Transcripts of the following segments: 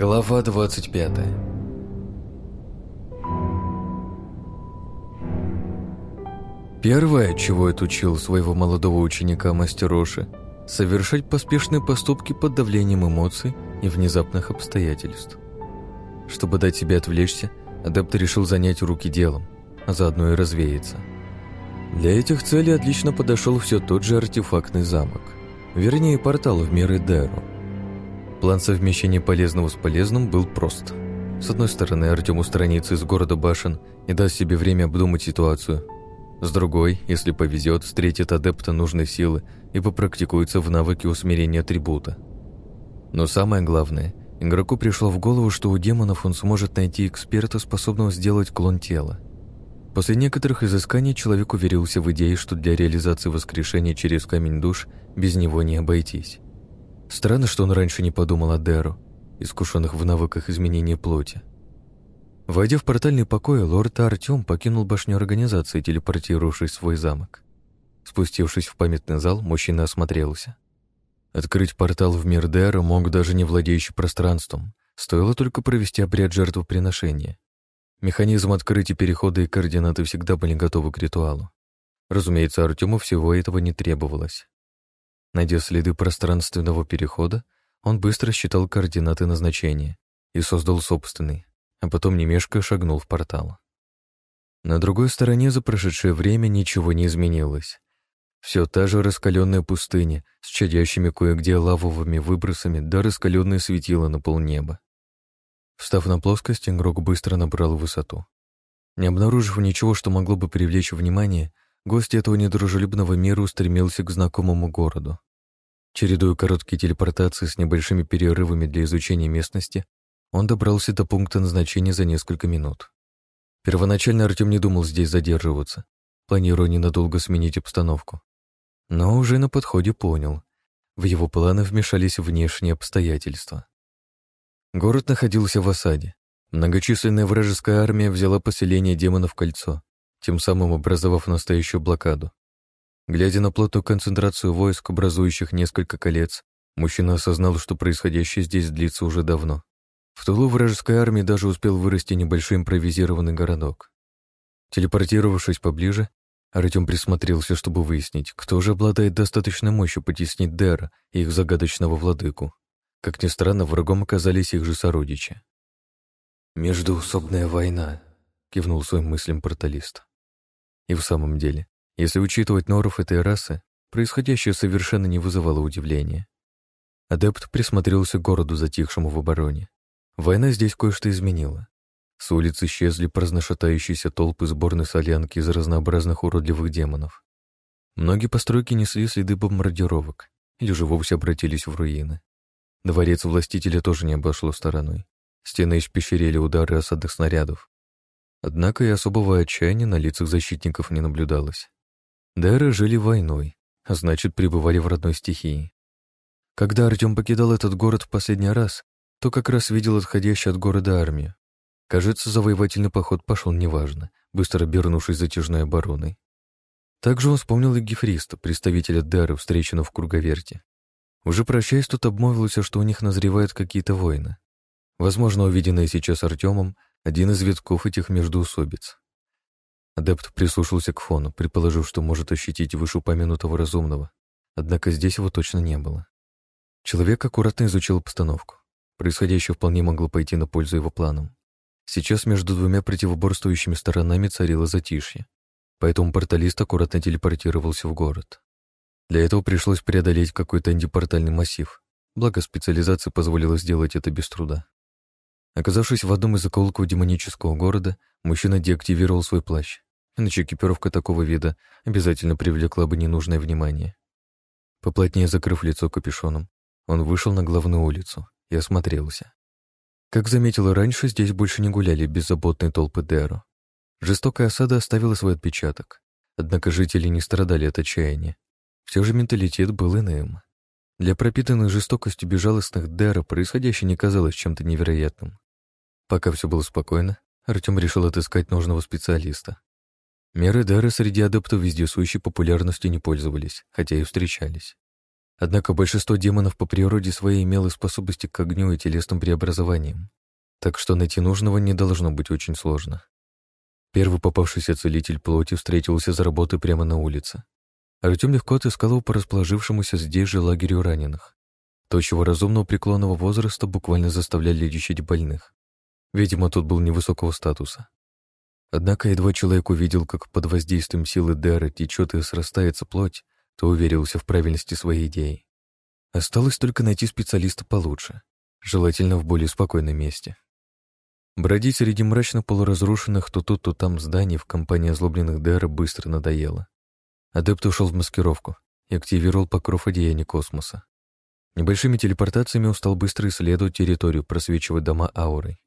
Глава 25 Первое, чего я учил своего молодого ученика Мастероши, совершать поспешные поступки под давлением эмоций и внезапных обстоятельств. Чтобы дать себе отвлечься, адепт решил занять руки делом, а заодно и развеяться. Для этих целей отлично подошел все тот же артефактный замок, вернее портал в мир Эдеру. План совмещения полезного с полезным был прост. С одной стороны, Артем устранится из города башен и даст себе время обдумать ситуацию. С другой, если повезет, встретит адепта нужной силы и попрактикуется в навыке усмирения атрибута. Но самое главное, игроку пришло в голову, что у демонов он сможет найти эксперта, способного сделать клон тела. После некоторых изысканий человек уверился в идее, что для реализации воскрешения через камень душ без него не обойтись. Странно, что он раньше не подумал о Деру, искушенных в навыках изменения плоти. Войдя в портальный покой, лорд Артем покинул башню организации, телепортировавшись в свой замок. Спустившись в памятный зал, мужчина осмотрелся. Открыть портал в мир Дера мог даже не владеющий пространством, стоило только провести обряд жертвоприношения. Механизм открытия перехода и координаты всегда были готовы к ритуалу. Разумеется, Артему всего этого не требовалось. Найдя следы пространственного перехода, он быстро считал координаты назначения и создал собственный, а потом немешко шагнул в портал. На другой стороне за прошедшее время ничего не изменилось. Все та же раскаленная пустыня с чадящими кое-где лавовыми выбросами да раскаленное светило на полнеба. Встав на плоскость, игрок быстро набрал высоту. Не обнаружив ничего, что могло бы привлечь внимание, гость этого недружелюбного мира устремился к знакомому городу. Чередуя короткие телепортации с небольшими перерывами для изучения местности, он добрался до пункта назначения за несколько минут. Первоначально Артем не думал здесь задерживаться, планируя ненадолго сменить обстановку. Но уже на подходе понял. В его планы вмешались внешние обстоятельства. Город находился в осаде. Многочисленная вражеская армия взяла поселение демонов в кольцо, тем самым образовав настоящую блокаду. Глядя на плотную концентрацию войск, образующих несколько колец, мужчина осознал, что происходящее здесь длится уже давно. В тылу вражеской армии даже успел вырасти небольшой импровизированный городок. Телепортировавшись поближе, Артем присмотрелся, чтобы выяснить, кто же обладает достаточной мощью потеснить Дера и их загадочного владыку. Как ни странно, врагом оказались их же сородичи. «Междуусобная война», — кивнул своим мыслям порталист. И в самом деле, если учитывать норов этой расы, происходящее совершенно не вызывало удивления. Адепт присмотрелся к городу, затихшему в обороне. Война здесь кое-что изменила. С улиц исчезли праздношатающиеся толпы сборной солянки из разнообразных уродливых демонов. Многие постройки несли следы бомбардировок или же вовсе обратились в руины. Дворец властителя тоже не обошло стороной. Стены испещерили удары осадных снарядов. Однако и особого отчаяния на лицах защитников не наблюдалось. Дэры жили войной, а значит, пребывали в родной стихии. Когда Артем покидал этот город в последний раз, то как раз видел отходящую от города армию. Кажется, завоевательный поход пошел неважно, быстро обернувшись затяжной обороной. Также он вспомнил и Гефриста, представителя Дары, встреченного в Круговерте. Уже прощаясь, тут обмолвился, что у них назревают какие-то войны. Возможно, увиденное сейчас Артемом — один из витков этих междуусобиц. Адепт прислушался к фону, предположив, что может ощутить вышеупомянутого разумного. Однако здесь его точно не было. Человек аккуратно изучил обстановку. Происходящее вполне могло пойти на пользу его планам. Сейчас между двумя противоборствующими сторонами царило затишье, поэтому порталист аккуратно телепортировался в город. Для этого пришлось преодолеть какой-то антипортальный массив, благо специализация позволила сделать это без труда. Оказавшись в одном из закоулков демонического города, мужчина деактивировал свой плащ, иначе экипировка такого вида обязательно привлекла бы ненужное внимание. Поплотнее закрыв лицо капюшоном, он вышел на главную улицу и осмотрелся. Как заметил раньше, здесь больше не гуляли беззаботные толпы Деро. Жестокая осада оставила свой отпечаток, однако жители не страдали от отчаяния. Все же менталитет был иным. Для пропитанных жестокостью безжалостных Дэра происходящее не казалось чем-то невероятным. Пока все было спокойно, Артем решил отыскать нужного специалиста. Меры Дэра среди адептов вездесущей популярностью не пользовались, хотя и встречались. Однако большинство демонов по природе своей имело способности к огню и телесным преобразованиям, так что найти нужного не должно быть очень сложно. Первый попавшийся целитель плоти встретился за работой прямо на улице. Артем легко отыскал его по расположившемуся здесь же лагерю раненых. Тощего разумного преклонного возраста буквально заставляли лечить больных. Видимо, тот был невысокого статуса. Однако едва человек увидел, как под воздействием силы Дара течет и срастается плоть, то уверился в правильности своей идеи. Осталось только найти специалиста получше, желательно в более спокойном месте. Бродить среди мрачно полуразрушенных то тут, то там зданий в компании озлобленных Дара быстро надоело. Адепт ушел в маскировку и активировал покров одеяния космоса. Небольшими телепортациями он стал быстро исследовать территорию, просвечивая дома аурой.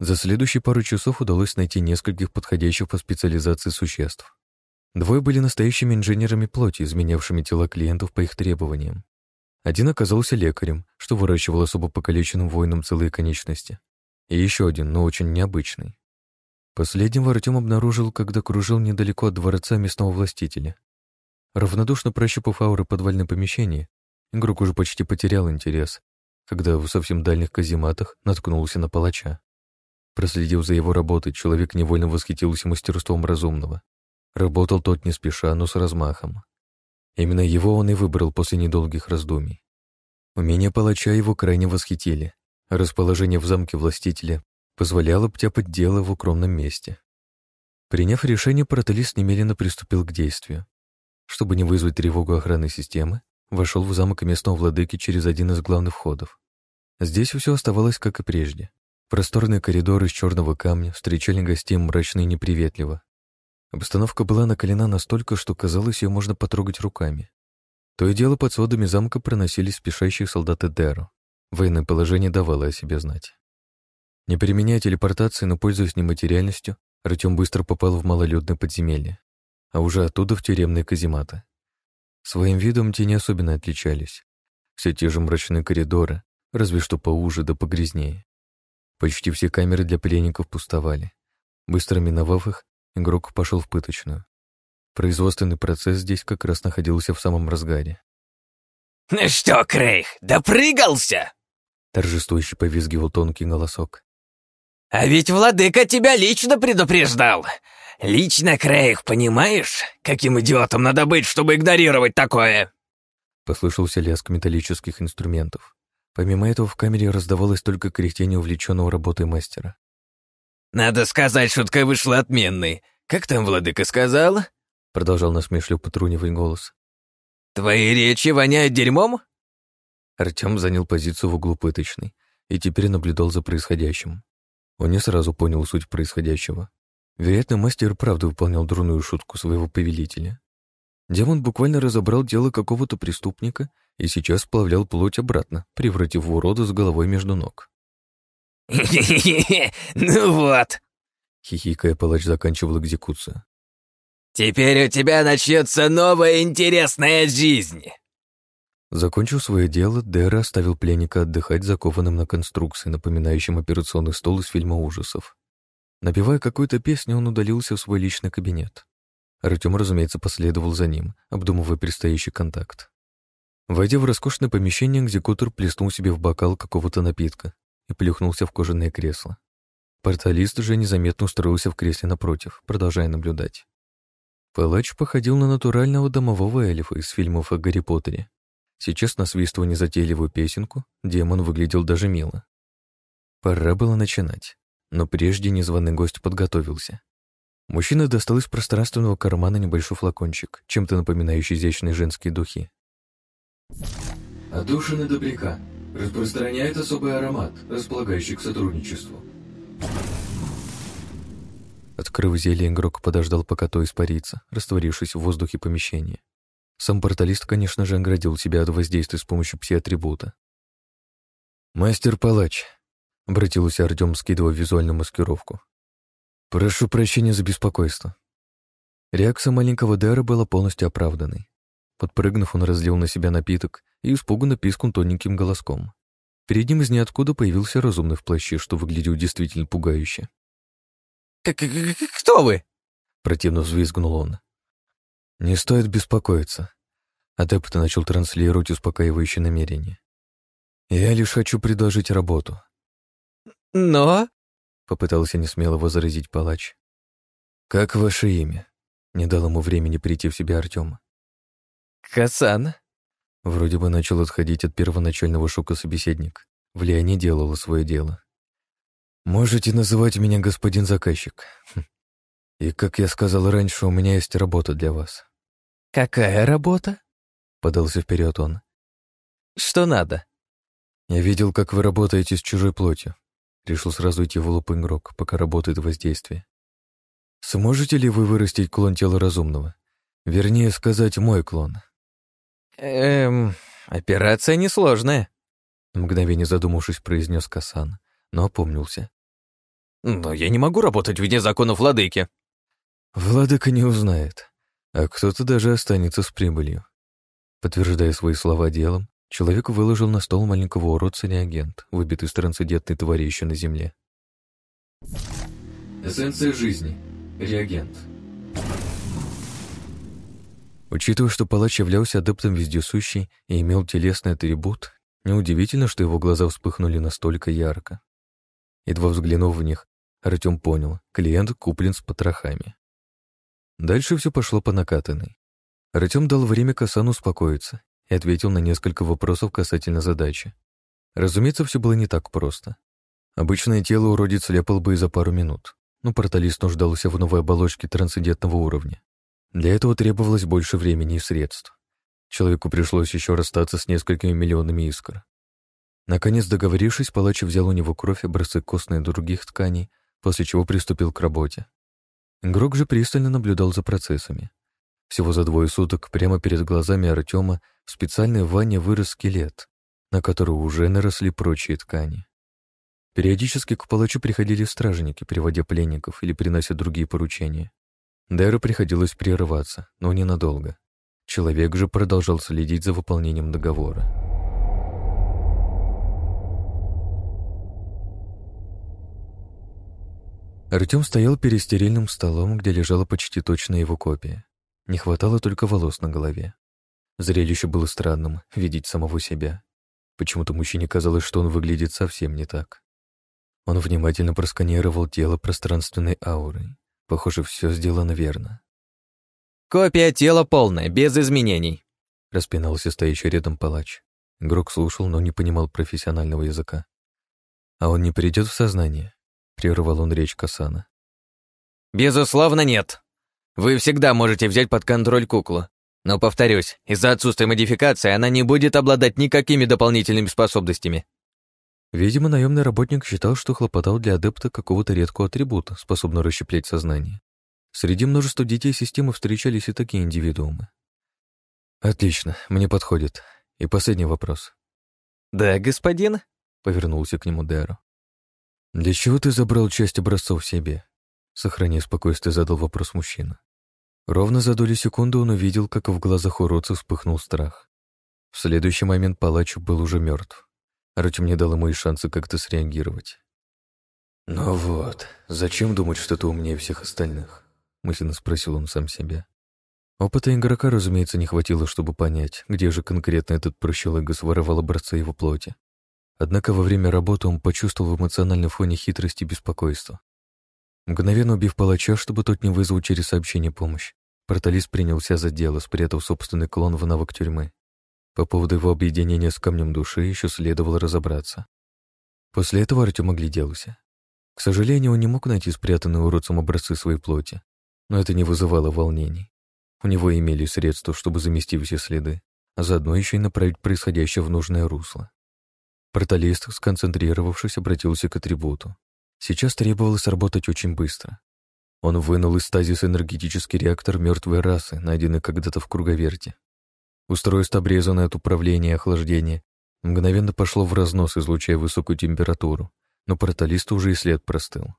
За следующие пару часов удалось найти нескольких подходящих по специализации существ. Двое были настоящими инженерами плоти, изменявшими тела клиентов по их требованиям. Один оказался лекарем, что выращивал особо покалеченным воинам целые конечности. И еще один, но очень необычный. Последнего Артем обнаружил, когда кружил недалеко от дворца местного властителя. Равнодушно прощупав ауры подвальное помещение, игрок уже почти потерял интерес, когда в совсем дальних казематах наткнулся на палача. Проследив за его работой, человек невольно восхитился мастерством разумного. Работал тот не спеша, но с размахом. Именно его он и выбрал после недолгих раздумий. Умения палача его крайне восхитили. Расположение в замке властителя позволяло обтяпать дело в укромном месте. Приняв решение, проталист немедленно приступил к действию. Чтобы не вызвать тревогу охранной системы, вошел в замок местного владыки через один из главных входов. Здесь все оставалось как и прежде. Просторные коридоры из черного камня встречали гостей мрачно и неприветливо. Обстановка была накалена настолько, что казалось, ее можно потрогать руками. То и дело под сводами замка проносились спешащие солдаты Деру. Военное положение давало о себе знать. Не применяя телепортации, но пользуясь нематериальностью, Артем быстро попал в малолюдное подземелье, а уже оттуда в тюремные казематы. Своим видом те не особенно отличались. Все те же мрачные коридоры, разве что поуже да погрязнее. Почти все камеры для пленников пустовали. Быстро миновав их, игрок пошел в пыточную. Производственный процесс здесь как раз находился в самом разгаре. «Ну что, Крейг, допрыгался?» Торжествующе повизгивал тонкий голосок. «А ведь владыка тебя лично предупреждал. Лично, Крейг, понимаешь, каким идиотом надо быть, чтобы игнорировать такое?» Послышался лязг металлических инструментов. Помимо этого в камере раздавалось только кряхтение увлеченного работой мастера. «Надо сказать, шутка вышла отменной. Как там владыка сказал?» Продолжал насмешливо потрунивать голос. «Твои речи воняют дерьмом?» Артем занял позицию в углу пыточной и теперь наблюдал за происходящим. Он не сразу понял суть происходящего. Вероятно, мастер правда выполнял дурную шутку своего повелителя. Демон буквально разобрал дело какого-то преступника и сейчас сплавлял плоть обратно, превратив в урода с головой между ног. ну вот!» Хихикая, палач заканчивал экзекуцию. «Теперь у тебя начнется новая интересная жизнь!» Закончив свое дело, Дэра оставил пленника отдыхать закованным на конструкции, напоминающем операционный стол из фильма ужасов. Напевая какую-то песню, он удалился в свой личный кабинет. Артем, разумеется, последовал за ним, обдумывая предстоящий контакт. Войдя в роскошное помещение, экзекутор плеснул себе в бокал какого-то напитка и плюхнулся в кожаное кресло. Порталист же незаметно устроился в кресле напротив, продолжая наблюдать. Палач походил на натурального домового эльфа из фильмов о Гарри Поттере. Сейчас, насвистывая незатейливую песенку, демон выглядел даже мило. Пора было начинать, но прежде незваный гость подготовился. Мужчина достал из пространственного кармана небольшой флакончик, чем-то напоминающий изящные женские духи. Отдушина добряка. Распространяет особый аромат, располагающий к сотрудничеству. Открыв зелье, игрок подождал, пока то испарится, растворившись в воздухе помещения. Сам порталист, конечно же, оградил себя от воздействия с помощью пси-атрибута. «Мастер-палач», — обратился Артем, скидывая визуальную маскировку. «Прошу прощения за беспокойство». Реакция маленького Дэра была полностью оправданной. Подпрыгнув, он разлил на себя напиток и испуганно пискнул тоненьким голоском. Перед ним из ниоткуда появился разумный в плаще, что выглядел действительно пугающе. «Кто вы?» — противно взвизгнул он. «Не стоит беспокоиться. Адепт начал транслировать успокаивающее намерение. «Я лишь хочу предложить работу». «Но...» — попытался несмело возразить палач. «Как ваше имя?» — не дал ему времени прийти в себя Артема. «Хасан». Вроде бы начал отходить от первоначального шока собеседник. Влияние делало свое дело. «Можете называть меня господин заказчик. И, как я сказал раньше, у меня есть работа для вас». «Какая работа?» — подался вперед он. «Что надо?» «Я видел, как вы работаете с чужой плотью». Решил сразу идти в лоб игрок, пока работает воздействие. «Сможете ли вы вырастить клон тела разумного? Вернее сказать, мой клон». «Эм, операция несложная», — мгновение задумавшись, произнес Касан, но опомнился. «Но я не могу работать вне законов владыки». «Владыка не узнает, а кто-то даже останется с прибылью». Подтверждая свои слова делом, человек выложил на стол маленького уродца реагент, выбитый из трансцендентной твари еще на земле. Эссенция жизни. Реагент. Учитывая, что палач являлся адептом вездесущий и имел телесный атрибут, неудивительно, что его глаза вспыхнули настолько ярко. Едва взглянув в них, Артем понял, клиент куплен с потрохами. Дальше все пошло по накатанной. Артем дал время Касану успокоиться и ответил на несколько вопросов касательно задачи. Разумеется, все было не так просто. Обычное тело уродец ляпал бы и за пару минут, но порталист нуждался в новой оболочке трансцендентного уровня. Для этого требовалось больше времени и средств. Человеку пришлось еще расстаться с несколькими миллионами искр. Наконец, договорившись, палач взял у него кровь, образцы костной и других тканей, после чего приступил к работе. Игрок же пристально наблюдал за процессами. Всего за двое суток прямо перед глазами Артема в специальной ванне вырос скелет, на который уже наросли прочие ткани. Периодически к палачу приходили стражники, приводя пленников или принося другие поручения. Дайру приходилось прерываться, но ненадолго. Человек же продолжал следить за выполнением договора. Артем стоял перед стерильным столом, где лежала почти точная его копия. Не хватало только волос на голове. Зрелище было странным — видеть самого себя. Почему-то мужчине казалось, что он выглядит совсем не так. Он внимательно просканировал тело пространственной аурой. Похоже, все сделано верно. «Копия тела полная, без изменений», — распинался стоящий рядом палач. Игрок слушал, но не понимал профессионального языка. «А он не придет в сознание?» — прервал он речь Касана. «Безусловно, нет. Вы всегда можете взять под контроль куклу. Но, повторюсь, из-за отсутствия модификации она не будет обладать никакими дополнительными способностями. Видимо, наемный работник считал, что хлопотал для адепта какого-то редкого атрибута, способного расщеплять сознание. Среди множества детей системы встречались и такие индивидуумы. «Отлично, мне подходит. И последний вопрос». «Да, господин?» — повернулся к нему Дэро. «Для чего ты забрал часть образцов себе?» Сохраняя спокойствие, задал вопрос мужчина. Ровно за долю секунды он увидел, как в глазах уродца вспыхнул страх. В следующий момент палач был уже мертв. Артем не дал ему и шанса как-то среагировать. «Ну вот, зачем думать, что ты умнее всех остальных?» — мысленно спросил он сам себя. Опыта игрока, разумеется, не хватило, чтобы понять, где же конкретно этот прощелыга своровал образцы его плоти. Однако во время работы он почувствовал в эмоциональном фоне хитрость и беспокойство. Мгновенно убив палача, чтобы тот не вызвал через сообщение помощь, порталист принялся за дело, спрятав собственный клон в навык тюрьмы. По поводу его объединения с камнем души еще следовало разобраться. После этого Артем огляделся. К сожалению, он не мог найти спрятанные уродцем образцы своей плоти, но это не вызывало волнений. У него имели средства, чтобы замести все следы, а заодно еще и направить происходящее в нужное русло. Порталист, сконцентрировавшись, обратился к атрибуту. Сейчас требовалось работать очень быстро. Он вынул из стазиса энергетический реактор мертвой расы, найденный когда-то в круговерте. Устройство, обрезанное от управления и охлаждения, мгновенно пошло в разнос, излучая высокую температуру, но порталисту уже и след простыл.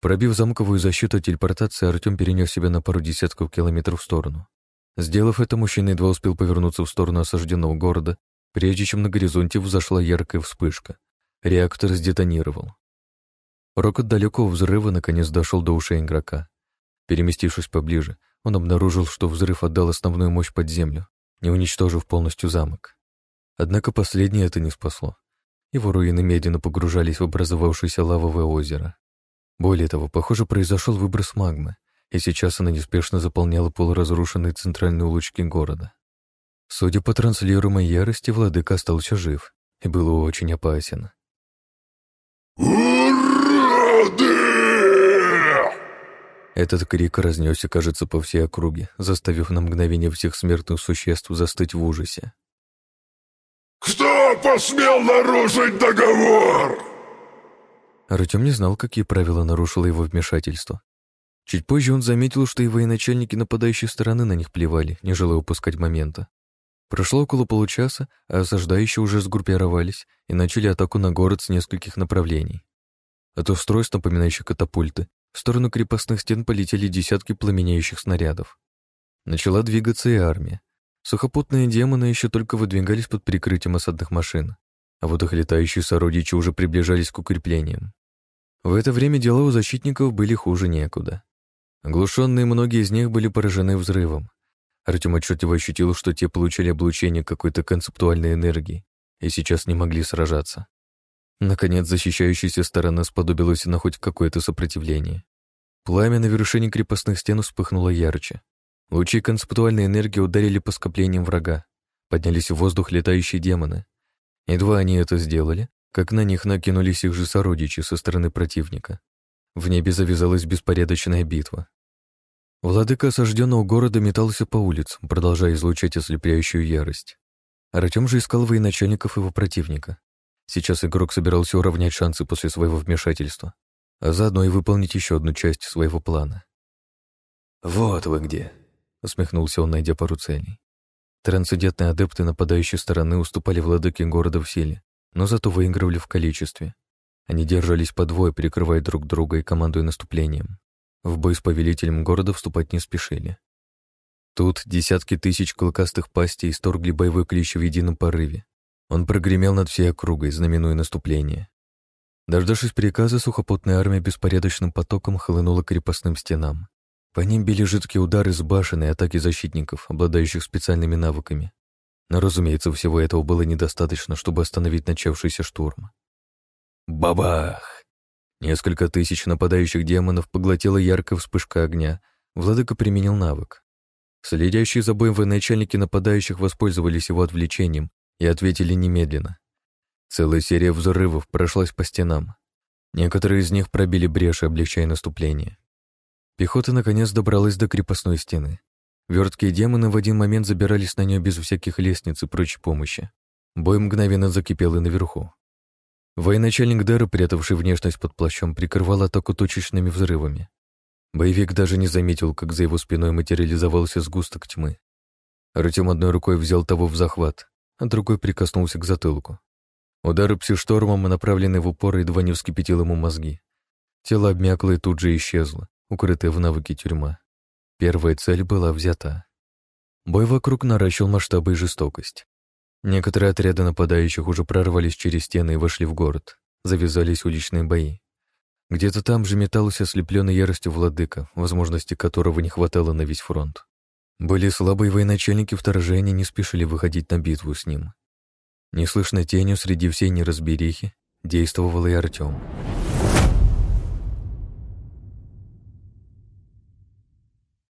Пробив замковую защиту телепортации, Артем перенес себя на пару десятков километров в сторону. Сделав это, мужчина едва успел повернуться в сторону осажденного города, прежде чем на горизонте взошла яркая вспышка. Реактор сдетонировал. Рокот далекого взрыва наконец дошел до ушей игрока. Переместившись поближе, он обнаружил, что взрыв отдал основную мощь под землю, не уничтожив полностью замок. Однако последнее это не спасло. Его руины медленно погружались в образовавшееся лавовое озеро. Более того, похоже, произошел выброс магмы, и сейчас она неспешно заполняла полуразрушенные центральные улочки города. Судя по транслируемой ярости, владыка остался жив и был очень опасен. «Уроды!» Этот крик разнесся, кажется, по всей округе, заставив на мгновение всех смертных существ застыть в ужасе. «Кто посмел нарушить договор?» Артем не знал, какие правила нарушило его вмешательство. Чуть позже он заметил, что и военачальники нападающей стороны на них плевали, не желая упускать момента. Прошло около получаса, а осаждающие уже сгруппировались и начали атаку на город с нескольких направлений. От устройств, напоминающих катапульты, в сторону крепостных стен полетели десятки пламеняющих снарядов. Начала двигаться и армия. Сухопутные демоны еще только выдвигались под прикрытием осадных машин, а вот их летающие сородичи уже приближались к укреплениям. В это время дела у защитников были хуже некуда. Оглушенные многие из них были поражены взрывом. Артем отчетливо ощутил, что те получили облучение какой-то концептуальной энергии и сейчас не могли сражаться. Наконец, защищающаяся сторона сподобилась на хоть какое-то сопротивление. Пламя на вершине крепостных стен вспыхнуло ярче. Лучи концептуальной энергии ударили по скоплениям врага. Поднялись в воздух летающие демоны. Едва они это сделали, как на них накинулись их же сородичи со стороны противника. В небе завязалась беспорядочная битва. Владыка осажденного города метался по улицам, продолжая излучать ослепляющую ярость. Артем же искал военачальников его противника. Сейчас игрок собирался уравнять шансы после своего вмешательства, а заодно и выполнить еще одну часть своего плана. «Вот вы где!» — усмехнулся он, найдя пару целей. Трансцендентные адепты нападающей стороны уступали владыке города в силе, но зато выигрывали в количестве. Они держались по двое, прикрывая друг друга и командуя наступлением. В бой с повелителем города вступать не спешили. Тут десятки тысяч клыкастых пастей исторгли боевой клич в едином порыве, он прогремел над всей округой, знаменуя наступление. Дождавшись приказа, сухопутная армия беспорядочным потоком хлынула к крепостным стенам. По ним били жидкие удары с башен и атаки защитников, обладающих специальными навыками. Но, разумеется, всего этого было недостаточно, чтобы остановить начавшийся штурм. Бабах! Несколько тысяч нападающих демонов поглотила яркая вспышка огня. Владыка применил навык. Следящие за боем военачальники нападающих воспользовались его отвлечением и ответили немедленно. Целая серия взрывов прошлась по стенам. Некоторые из них пробили бреши, облегчая наступление. Пехота наконец добралась до крепостной стены. Верткие демоны в один момент забирались на нее без всяких лестниц и прочей помощи. Бой мгновенно закипел и наверху. Военачальник Дэра, прятавший внешность под плащом, прикрывал атаку точечными взрывами. Боевик даже не заметил, как за его спиной материализовался сгусток тьмы. Артем одной рукой взял того в захват, а другой прикоснулся к затылку. Удары псиштормом, направленные в упор, едва не вскипятил ему мозги. Тело обмякло и тут же исчезло, укрытое в навыке тюрьма. Первая цель была взята. Бой вокруг наращивал масштабы и жестокость. Некоторые отряды нападающих уже прорвались через стены и вошли в город. Завязались уличные бои. Где-то там же метался ослепленный яростью владыка, возможности которого не хватало на весь фронт. Были слабые военачальники вторжения не спешили выходить на битву с ним. Неслышно тенью среди всей неразберихи действовал и Артем.